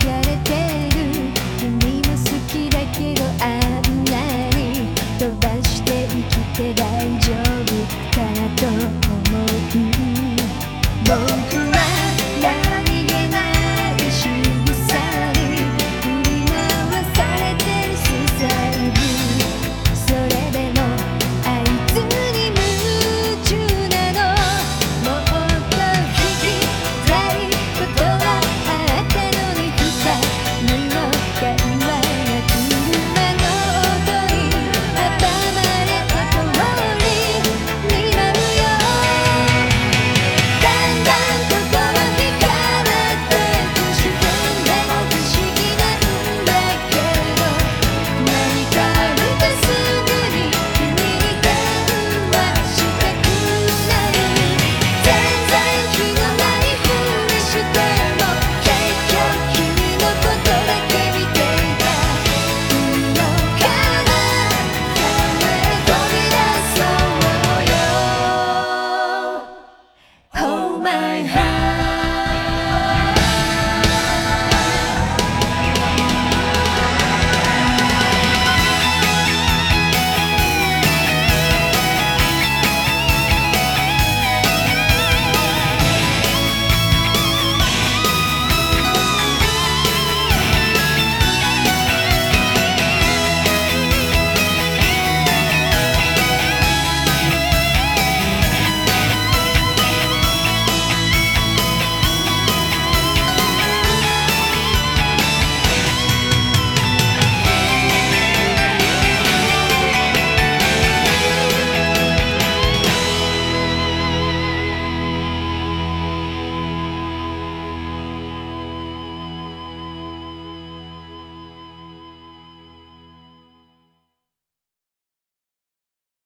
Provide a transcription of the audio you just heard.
together